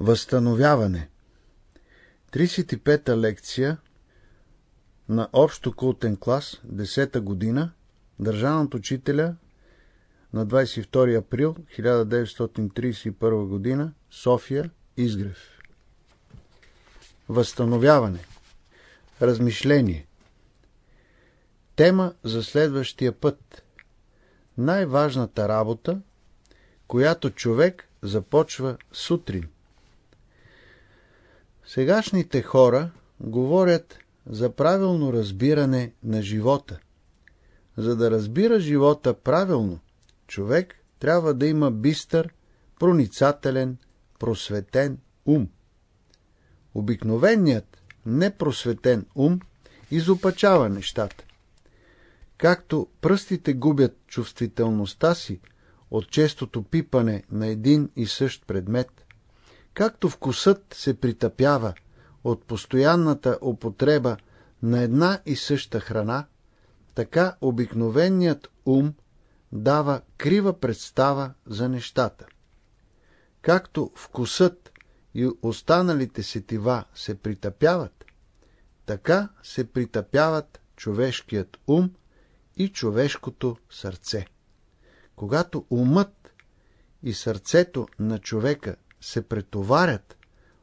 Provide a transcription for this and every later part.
Възстановяване. 35-та лекция на общо култен клас, 10-та година, държан от учителя на 22 април 1931 година, София, Изгрев. Възстановяване. Размишление. Тема за следващия път. Най-важната работа, която човек започва сутрин – Сегашните хора говорят за правилно разбиране на живота. За да разбира живота правилно, човек трябва да има бистър, проницателен, просветен ум. Обикновеният, непросветен ум изопачава нещата. Както пръстите губят чувствителността си от честото пипане на един и същ предмет, Както вкусът се притъпява от постоянната употреба на една и съща храна, така обикновеният ум дава крива представа за нещата. Както вкусът и останалите сетива се притъпяват, така се притъпяват човешкият ум и човешкото сърце. Когато умът и сърцето на човека се претоварят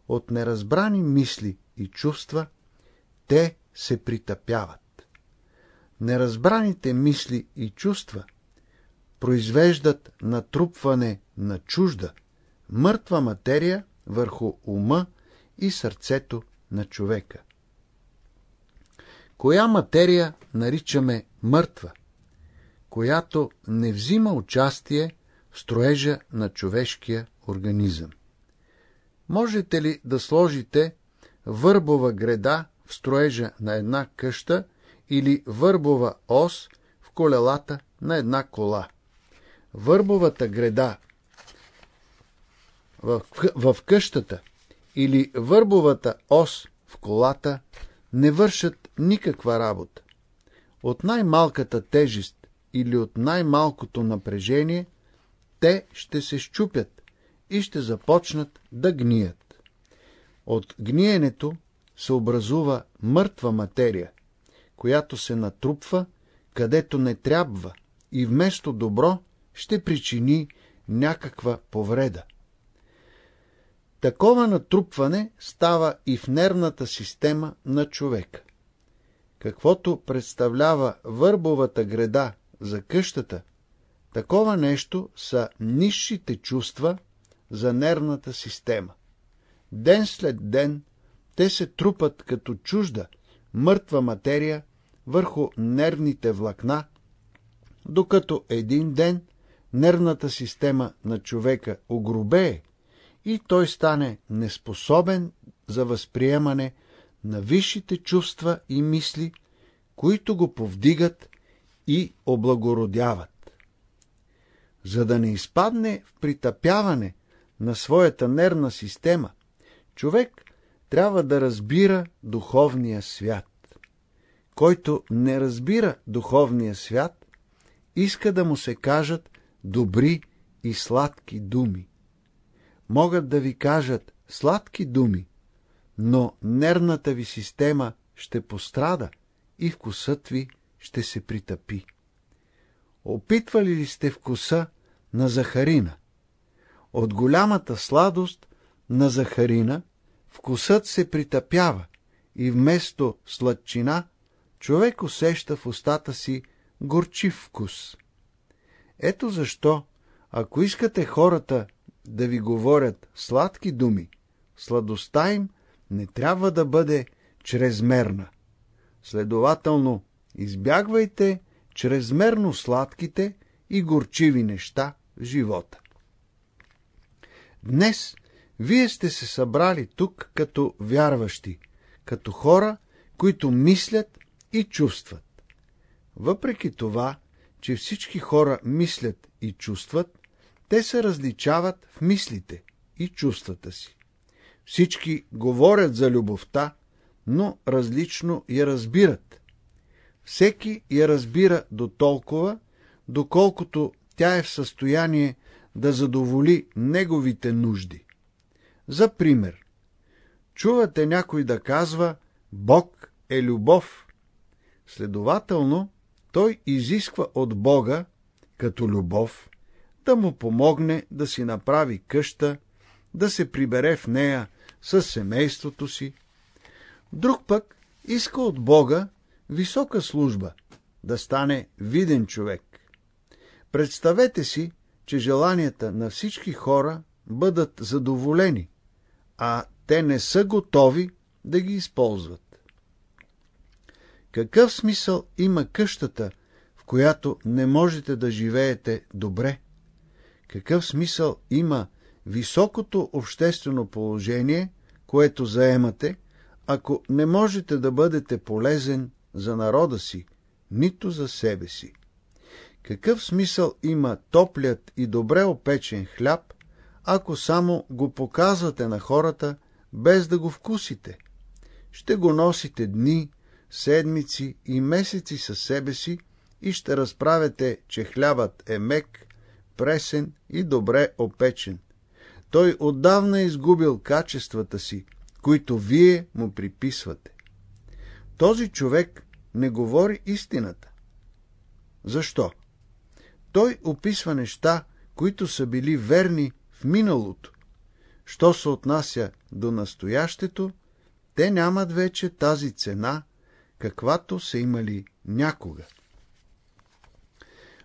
от неразбрани мисли и чувства, те се притъпяват. Неразбраните мисли и чувства произвеждат натрупване на чужда, мъртва материя върху ума и сърцето на човека. Коя материя наричаме мъртва? Която не взима участие в строежа на човешкия организъм. Можете ли да сложите върбова греда в строежа на една къща или върбова ос в колелата на една кола? Върбовата греда в, в къщата или върбовата ос в колата не вършат никаква работа. От най-малката тежест или от най-малкото напрежение те ще се щупят и ще започнат да гният. От гниенето се образува мъртва материя, която се натрупва където не трябва и вместо добро ще причини някаква повреда. Такова натрупване става и в нервната система на човека. Каквото представлява върбовата греда за къщата, такова нещо са низшите чувства за нервната система. Ден след ден те се трупат като чужда, мъртва материя върху нервните влакна, докато един ден нервната система на човека огрубее и той стане неспособен за възприемане на висшите чувства и мисли, които го повдигат и облагородяват. За да не изпадне в притъпяване на своята нервна система, човек трябва да разбира духовния свят. Който не разбира духовния свят, иска да му се кажат добри и сладки думи. Могат да ви кажат сладки думи, но нервната ви система ще пострада и вкусът ви ще се притъпи. Опитвали ли сте вкуса на захарина? От голямата сладост на захарина вкусът се притъпява и вместо сладчина човек усеща в устата си горчив вкус. Ето защо, ако искате хората да ви говорят сладки думи, сладостта им не трябва да бъде чрезмерна. Следователно, избягвайте чрезмерно сладките и горчиви неща в живота. Днес вие сте се събрали тук като вярващи, като хора, които мислят и чувстват. Въпреки това, че всички хора мислят и чувстват, те се различават в мислите и чувствата си. Всички говорят за любовта, но различно я разбират. Всеки я разбира до толкова, доколкото тя е в състояние да задоволи неговите нужди. За пример, чувате някой да казва Бог е любов. Следователно, той изисква от Бога, като любов, да му помогне да си направи къща, да се прибере в нея с семейството си. Друг пък иска от Бога висока служба, да стане виден човек. Представете си, че желанията на всички хора бъдат задоволени, а те не са готови да ги използват. Какъв смисъл има къщата, в която не можете да живеете добре? Какъв смисъл има високото обществено положение, което заемате, ако не можете да бъдете полезен за народа си, нито за себе си? Какъв смисъл има топлият и добре опечен хляб, ако само го показвате на хората, без да го вкусите? Ще го носите дни, седмици и месеци със себе си и ще разправяте, че хлябът е мек, пресен и добре опечен. Той отдавна е изгубил качествата си, които вие му приписвате. Този човек не говори истината. Защо? Той описва неща, които са били верни в миналото. Що се отнася до настоящето, те нямат вече тази цена, каквато са имали някога.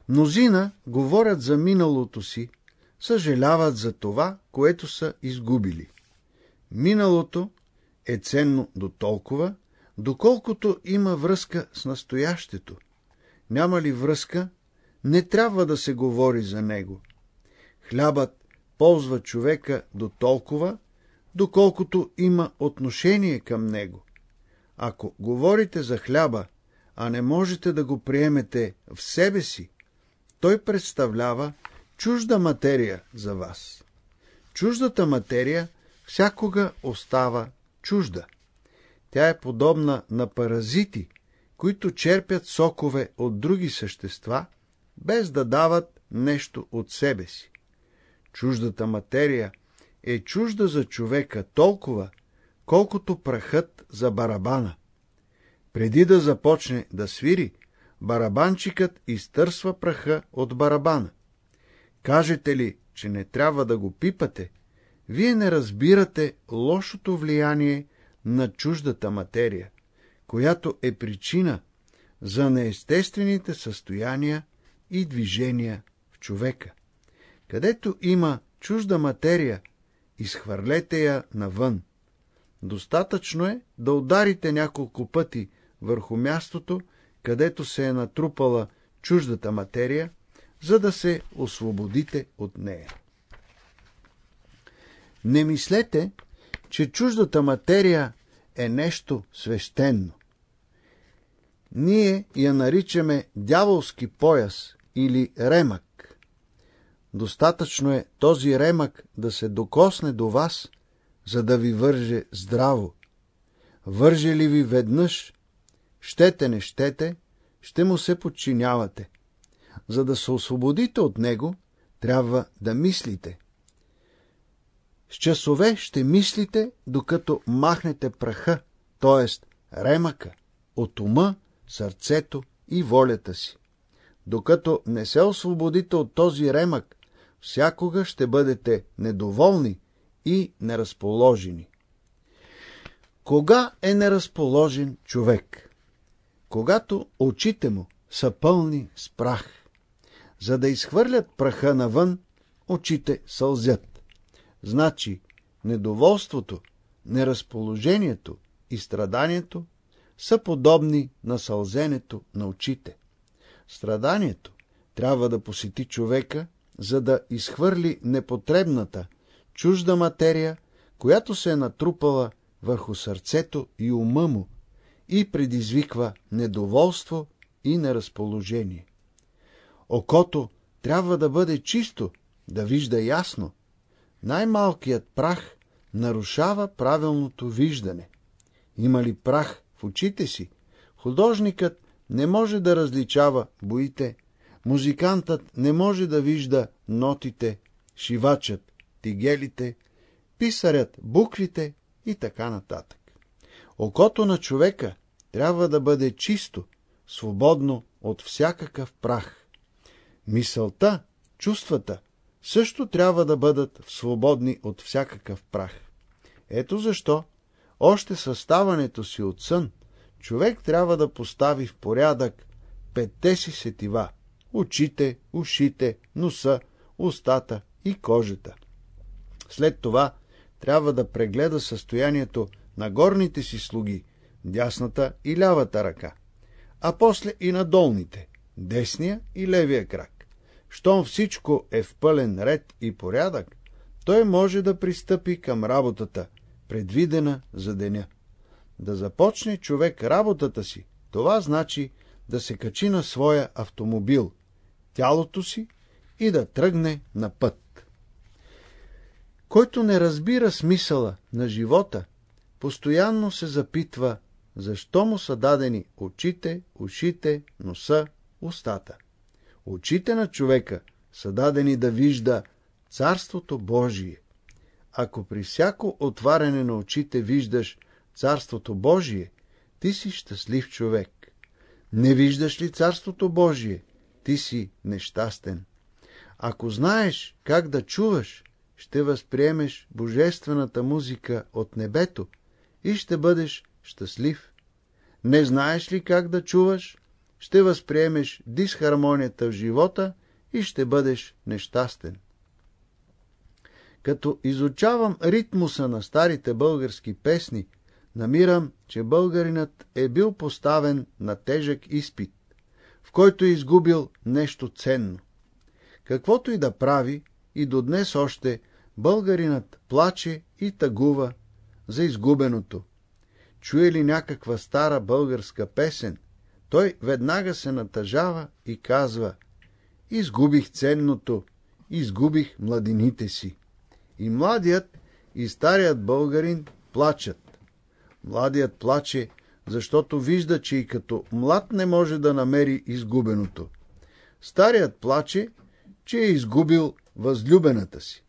Мнозина говорят за миналото си, съжаляват за това, което са изгубили. Миналото е ценно до толкова, доколкото има връзка с настоящето. Няма ли връзка, не трябва да се говори за него. Хлябът ползва човека до толкова, доколкото има отношение към него. Ако говорите за хляба, а не можете да го приемете в себе си, той представлява чужда материя за вас. Чуждата материя всякога остава чужда. Тя е подобна на паразити, които черпят сокове от други същества, без да дават нещо от себе си. Чуждата материя е чужда за човека толкова, колкото прахът за барабана. Преди да започне да свири, барабанчикът изтърсва праха от барабана. Кажете ли, че не трябва да го пипате, вие не разбирате лошото влияние на чуждата материя, която е причина за неестествените състояния и движения в човека. Където има чужда материя, изхвърлете я навън. Достатъчно е да ударите няколко пъти върху мястото, където се е натрупала чуждата материя, за да се освободите от нея. Не мислете, че чуждата материя е нещо свещено. Ние я наричаме дяволски пояс или ремък. Достатъчно е този ремък да се докосне до вас, за да ви върже здраво. Върже ли ви веднъж, щете не щете, ще му се подчинявате. За да се освободите от него, трябва да мислите. С часове ще мислите, докато махнете праха, т.е. ремъка, от ума, сърцето и волята си. Докато не се освободите от този ремък, всякога ще бъдете недоволни и неразположени. Кога е неразположен човек? Когато очите му са пълни с прах. За да изхвърлят праха навън, очите сълзят. Значи, недоволството, неразположението и страданието са подобни на сълзенето на очите. Страданието трябва да посети човека, за да изхвърли непотребната, чужда материя, която се е натрупала върху сърцето и ума му и предизвиква недоволство и неразположение. Окото трябва да бъде чисто, да вижда ясно. Най-малкият прах нарушава правилното виждане. Има ли прах в очите си, художникът не може да различава боите, музикантът не може да вижда нотите, шивачът, тигелите, писарят буквите и така нататък. Окото на човека трябва да бъде чисто, свободно от всякакъв прах. Мисълта, чувствата също трябва да бъдат свободни от всякакъв прах. Ето защо, още съставането си от сън, човек трябва да постави в порядък петте си сетива – очите, ушите, носа, устата и кожата. След това трябва да прегледа състоянието на горните си слуги, дясната и лявата ръка, а после и на долните, десния и левия крак. Щом всичко е в пълен ред и порядък, той може да пристъпи към работата, предвидена за деня. Да започне човек работата си, това значи да се качи на своя автомобил, тялото си и да тръгне на път. Който не разбира смисъла на живота, постоянно се запитва, защо му са дадени очите, ушите, носа, устата. Очите на човека са дадени да вижда Царството Божие. Ако при всяко отваряне на очите виждаш Царството Божие, ти си щастлив човек. Не виждаш ли Царството Божие, ти си нещастен. Ако знаеш как да чуваш, ще възприемеш божествената музика от небето и ще бъдеш щастлив. Не знаеш ли как да чуваш, ще възприемеш дисхармонията в живота и ще бъдеш нещастен. Като изучавам ритмуса на старите български песни, намирам, че българинът е бил поставен на тежък изпит, в който е изгубил нещо ценно. Каквото и да прави, и до днес още българинът плаче и тъгува за изгубеното. Чуе ли някаква стара българска песен, той веднага се натъжава и казва Изгубих ценното, изгубих младините си. И младият, и старият българин плачат. Младият плаче, защото вижда, че и като млад не може да намери изгубеното. Старият плаче, че е изгубил възлюбената си.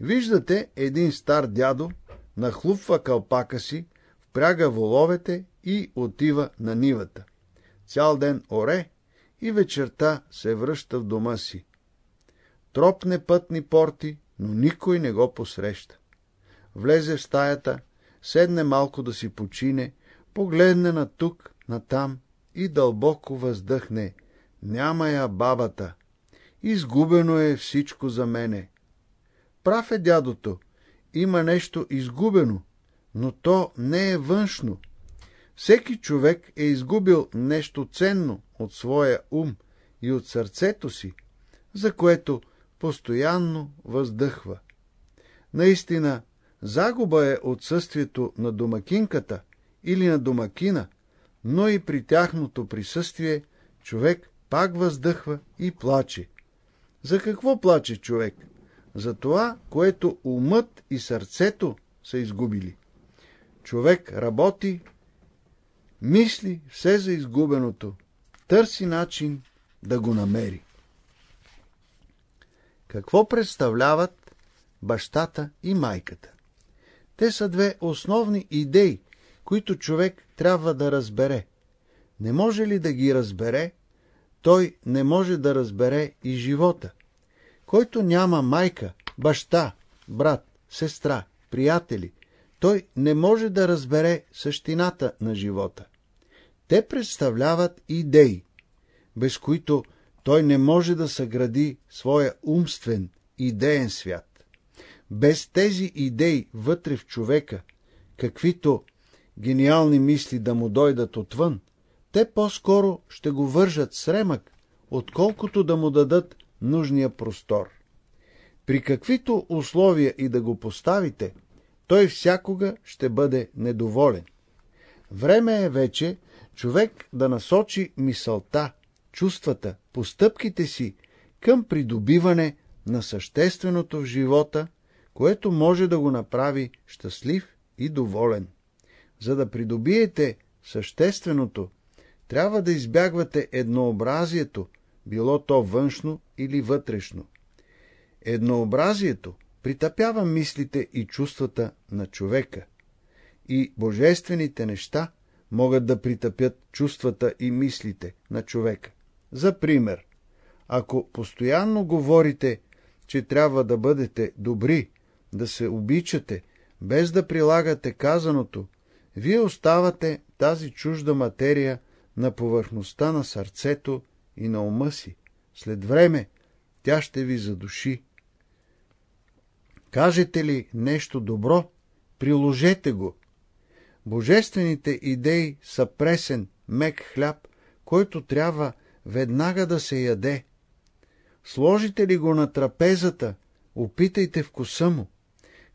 Виждате един стар дядо, нахлупва кълпака си, впряга воловете и отива на нивата. Цял ден оре и вечерта се връща в дома си. Тропне пътни порти, но никой не го посреща. Влезе в стаята, седне малко да си почине, погледне на тук, на там и дълбоко въздъхне. Няма я бабата. Изгубено е всичко за мене. Прав е дядото. Има нещо изгубено, но то не е външно. Всеки човек е изгубил нещо ценно от своя ум и от сърцето си, за което постоянно въздъхва. Наистина, загуба е отсъствието на домакинката или на домакина, но и при тяхното присъствие човек пак въздъхва и плаче. За какво плаче човек? За това, което умът и сърцето са изгубили. Човек работи, мисли все за изгубеното, търси начин да го намери. Какво представляват бащата и майката? Те са две основни идеи, които човек трябва да разбере. Не може ли да ги разбере, той не може да разбере и живота. Който няма майка, баща, брат, сестра, приятели, той не може да разбере същината на живота. Те представляват идеи, без които той не може да съгради своя умствен, идеен свят. Без тези идеи вътре в човека, каквито гениални мисли да му дойдат отвън, те по-скоро ще го вържат с ремък, отколкото да му дадат нужния простор. При каквито условия и да го поставите, той всякога ще бъде недоволен. Време е вече човек да насочи мисълта, чувствата, постъпките си към придобиване на същественото в живота, което може да го направи щастлив и доволен. За да придобиете същественото, трябва да избягвате еднообразието, било то външно или вътрешно. Еднообразието, притъпява мислите и чувствата на човека. И божествените неща могат да притъпят чувствата и мислите на човека. За пример, ако постоянно говорите, че трябва да бъдете добри, да се обичате, без да прилагате казаното, вие оставате тази чужда материя на повърхността на сърцето и на ума си. След време тя ще ви задуши. Кажете ли нещо добро, приложете го. Божествените идеи са пресен, мек хляб, който трябва веднага да се яде. Сложите ли го на трапезата, опитайте вкуса му.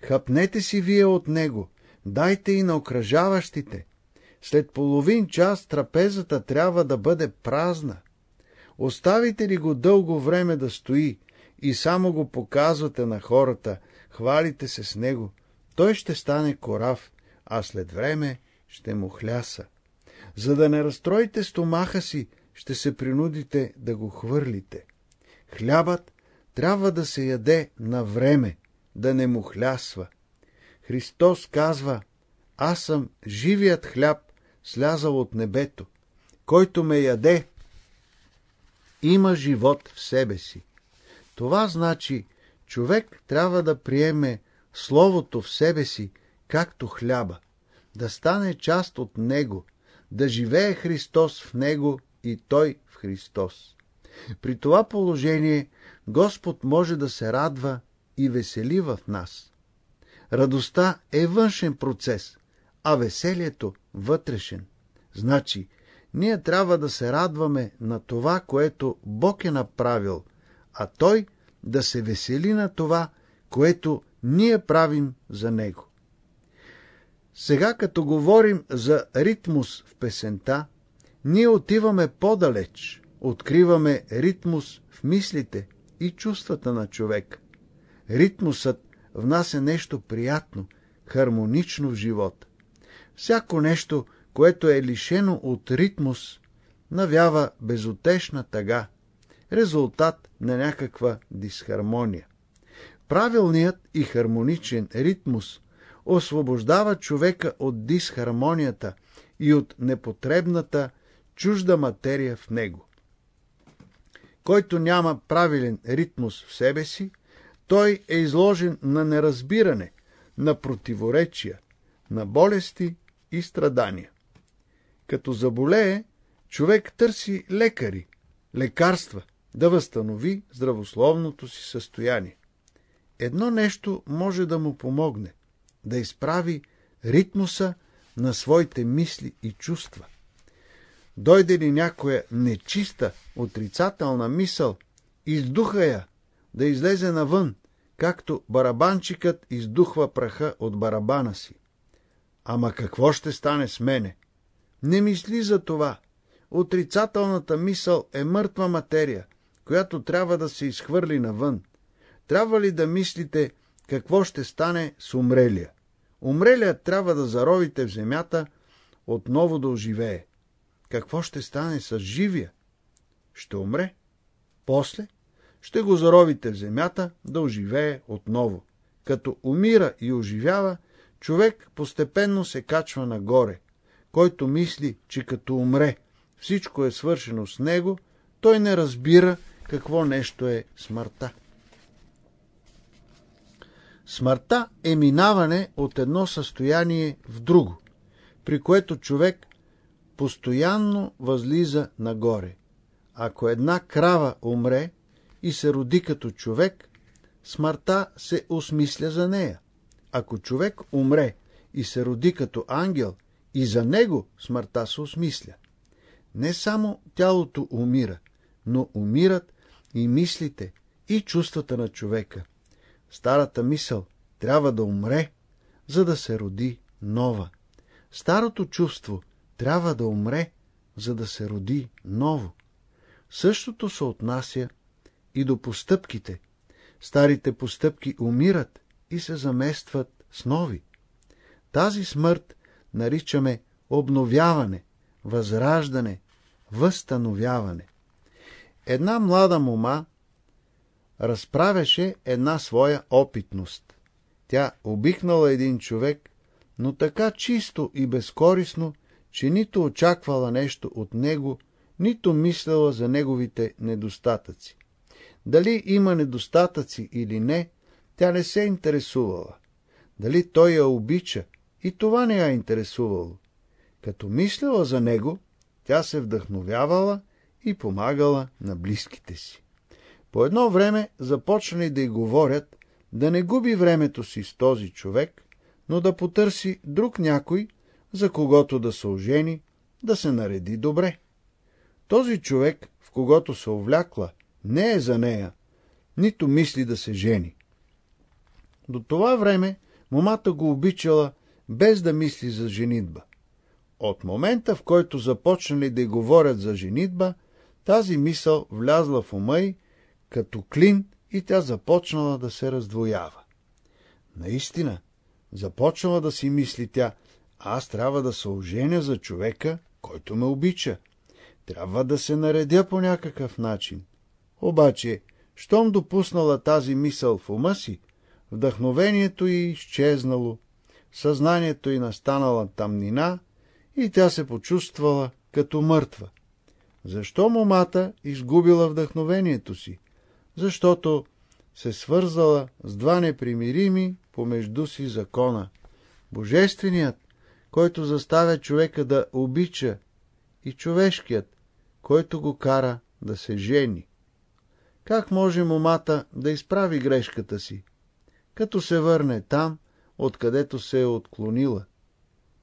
Хапнете си вие от него, дайте и на окръжаващите. След половин час трапезата трябва да бъде празна. Оставите ли го дълго време да стои и само го показвате на хората, хвалите се с него, той ще стане корав, а след време ще му хляса. За да не разстроите стомаха си, ще се принудите да го хвърлите. Хлябът трябва да се яде на време, да не му хлясва. Христос казва, аз съм живият хляб, слязал от небето. Който ме яде, има живот в себе си. Това значи, човек трябва да приеме Словото в себе си, както хляба, да стане част от него, да живее Христос в него и той в Христос. При това положение Господ може да се радва и весели в нас. Радостта е външен процес, а веселието вътрешен. Значи, ние трябва да се радваме на това, което Бог е направил, а Той да се весели на това, което ние правим за Него. Сега, като говорим за ритмус в песента, ние отиваме по-далеч, откриваме ритмус в мислите и чувствата на човек. Ритмусът внася нещо приятно, хармонично в живота. Всяко нещо, което е лишено от ритмус, навява безотешна тъга, резултат на някаква дисхармония. Правилният и хармоничен ритмус освобождава човека от дисхармонията и от непотребната чужда материя в него. Който няма правилен ритмус в себе си, той е изложен на неразбиране, на противоречия, на болести и страдания. Като заболее, човек търси лекари, лекарства, да възстанови здравословното си състояние. Едно нещо може да му помогне – да изправи ритмуса на своите мисли и чувства. Дойде ли някоя нечиста, отрицателна мисъл, издуха я, да излезе навън, както барабанчикът издухва праха от барабана си. Ама какво ще стане с мене? Не мисли за това. Отрицателната мисъл е мъртва материя, която трябва да се изхвърли навън. Трябва ли да мислите какво ще стане с умрелия? Умрелият трябва да заровите в земята, отново да оживее. Какво ще стане с живия? Ще умре. После ще го заровите в земята да оживее отново. Като умира и оживява, човек постепенно се качва нагоре. Който мисли, че като умре всичко е свършено с него, той не разбира какво нещо е смъртта. Смъртта е минаване от едно състояние в друго, при което човек постоянно възлиза нагоре. Ако една крава умре и се роди като човек, смъртта се осмисля за нея. Ако човек умре и се роди като ангел, и за него смъртта се осмисля. Не само тялото умира, но умират и мислите, и чувствата на човека. Старата мисъл трябва да умре, за да се роди нова. Старото чувство трябва да умре, за да се роди ново. Същото се отнася и до постъпките. Старите постъпки умират и се заместват с нови. Тази смърт наричаме обновяване, възраждане, възстановяване. Една млада мома разправяше една своя опитност. Тя обикнала един човек, но така чисто и безкорисно, че нито очаквала нещо от него, нито мисляла за неговите недостатъци. Дали има недостатъци или не, тя не се интересувала. Дали той я обича, и това не я интересувало. Като мисляла за него, тя се вдъхновявала и помагала на близките си. По едно време започнали да й говорят да не губи времето си с този човек, но да потърси друг някой, за когото да се ожени, да се нареди добре. Този човек, в когото се овлякла, не е за нея, нито мисли да се жени. До това време момата го обичала, без да мисли за женитба. От момента, в който започнали да й говорят за женитба, тази мисъл влязла в ума й като клин и тя започнала да се раздвоява. Наистина, започнала да си мисли тя, аз трябва да се оженя за човека, който ме обича. Трябва да се наредя по някакъв начин. Обаче, щом допуснала тази мисъл в ума си, вдъхновението й изчезнало, съзнанието й настанала тъмнина и тя се почувствала като мъртва. Защо момата изгубила вдъхновението си? Защото се свързала с два непримирими помежду си закона. Божественият, който заставя човека да обича, и човешкият, който го кара да се жени. Как може момата да изправи грешката си? Като се върне там, откъдето се е отклонила.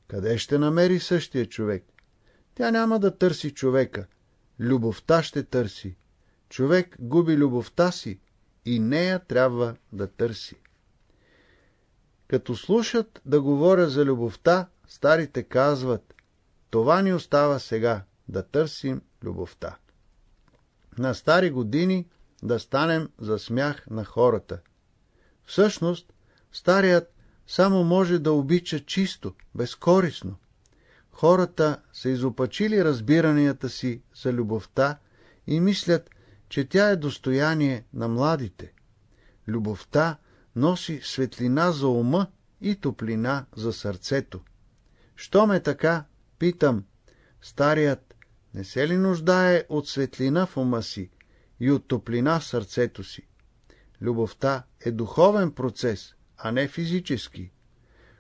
Къде ще намери същия човек? Тя няма да търси човека. Любовта ще търси. Човек губи любовта си и нея трябва да търси. Като слушат да говоря за любовта, старите казват, това ни остава сега, да търсим любовта. На стари години да станем за смях на хората. Всъщност, старият само може да обича чисто, безкорисно. Хората са изопачили разбиранията си за любовта и мислят, че тя е достояние на младите. Любовта носи светлина за ума и топлина за сърцето. Що ме така, питам, старият не се ли нуждае от светлина в ума си и от топлина в сърцето си? Любовта е духовен процес, а не физически.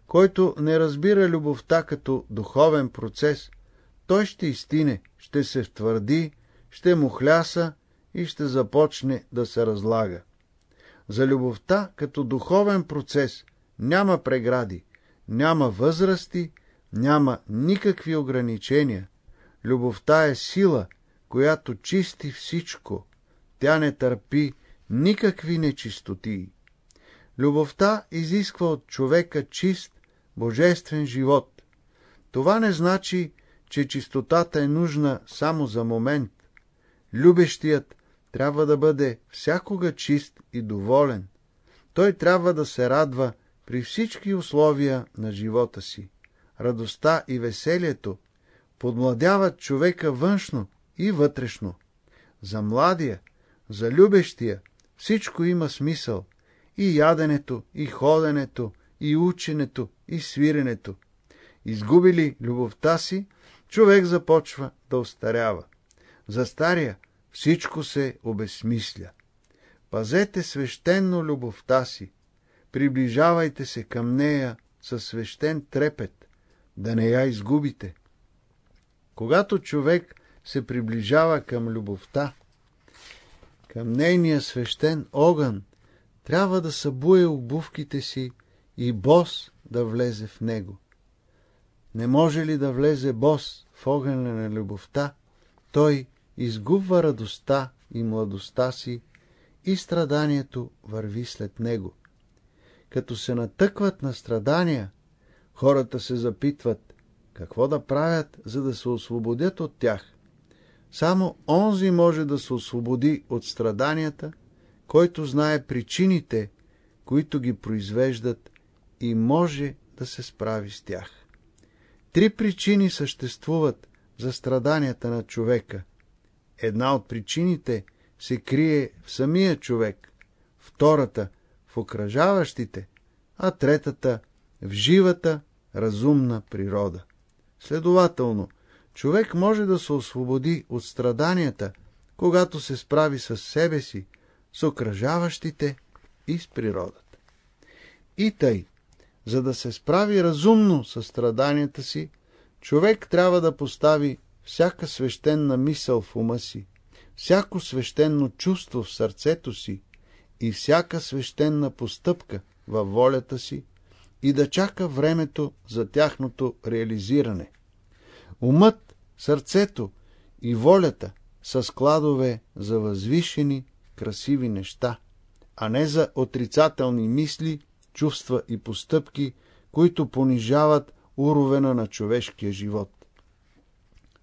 Който не разбира любовта като духовен процес, той ще изтине, ще се втвърди, ще му хляса и ще започне да се разлага. За любовта като духовен процес няма прегради, няма възрасти, няма никакви ограничения. Любовта е сила, която чисти всичко. Тя не търпи никакви нечистоти. Любовта изисква от човека чист, божествен живот. Това не значи, че чистотата е нужна само за момент. Любещият трябва да бъде всякога чист и доволен. Той трябва да се радва при всички условия на живота си. Радостта и веселието подмладяват човека външно и вътрешно. За младия, за любещия всичко има смисъл. И яденето, и ходенето, и ученето, и свиренето. Изгубили любовта си, човек започва да остарява. За стария всичко се обесмисля. Пазете свещенно любовта си, приближавайте се към нея със свещен трепет, да не я изгубите. Когато човек се приближава към любовта, към нейния свещен огън, трябва да събуе обувките си и бос да влезе в него. Не може ли да влезе бос в огъня на любовта, той изгубва радостта и младостта си и страданието върви след него. Като се натъкват на страдания, хората се запитват какво да правят, за да се освободят от тях. Само онзи може да се освободи от страданията, който знае причините, които ги произвеждат и може да се справи с тях. Три причини съществуват за страданията на човека. Една от причините се крие в самия човек, втората в окръжаващите, а третата в живата, разумна природа. Следователно, човек може да се освободи от страданията, когато се справи с себе си, с окръжаващите и с природата. И тъй, за да се справи разумно с страданията си, човек трябва да постави всяка свещена мисъл в ума си, всяко свещено чувство в сърцето си и всяка свещена постъпка във волята си и да чака времето за тяхното реализиране. Умът, сърцето и волята са складове за възвишени, красиви неща, а не за отрицателни мисли, чувства и постъпки, които понижават уровена на човешкия живот.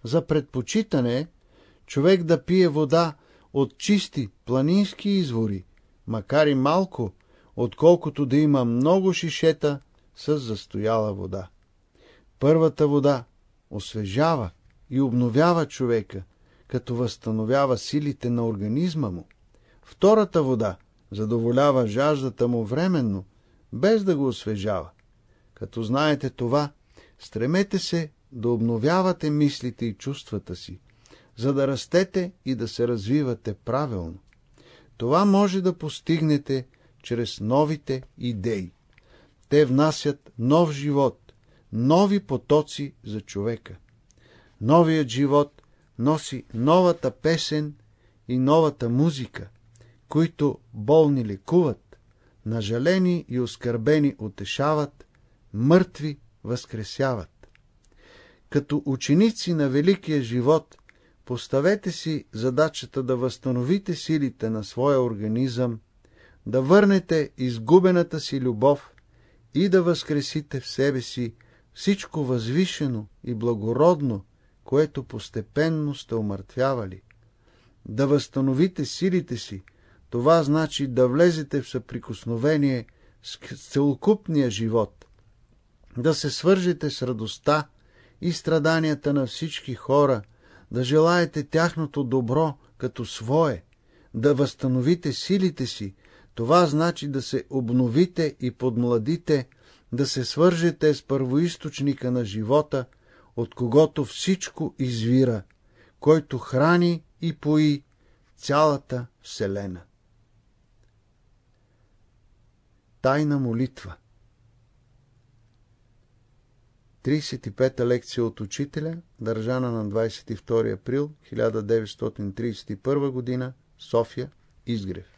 За предпочитане човек да пие вода от чисти планински извори, макар и малко, отколкото да има много шишета с застояла вода. Първата вода освежава и обновява човека, като възстановява силите на организма му. Втората вода задоволява жаждата му временно, без да го освежава. Като знаете това, стремете се да обновявате мислите и чувствата си, за да растете и да се развивате правилно. Това може да постигнете чрез новите идеи. Те внасят нов живот, нови потоци за човека. Новият живот носи новата песен и новата музика, които болни лекуват, нажалени и оскърбени утешават, мъртви възкресяват. Като ученици на великия живот, поставете си задачата да възстановите силите на своя организъм, да върнете изгубената си любов и да възкресите в себе си всичко възвишено и благородно, което постепенно сте умъртвявали. Да възстановите силите си, това значи да влезете в съприкосновение с целокупния живот, да се свържете с радостта и страданията на всички хора, да желаете тяхното добро като свое, да възстановите силите си, това значи да се обновите и подмладите, да се свържете с първоисточника на живота, от когото всичко извира, който храни и пои цялата Вселена. Тайна молитва 35-та лекция от учителя, държана на 22 април 1931 г. София, Изгрев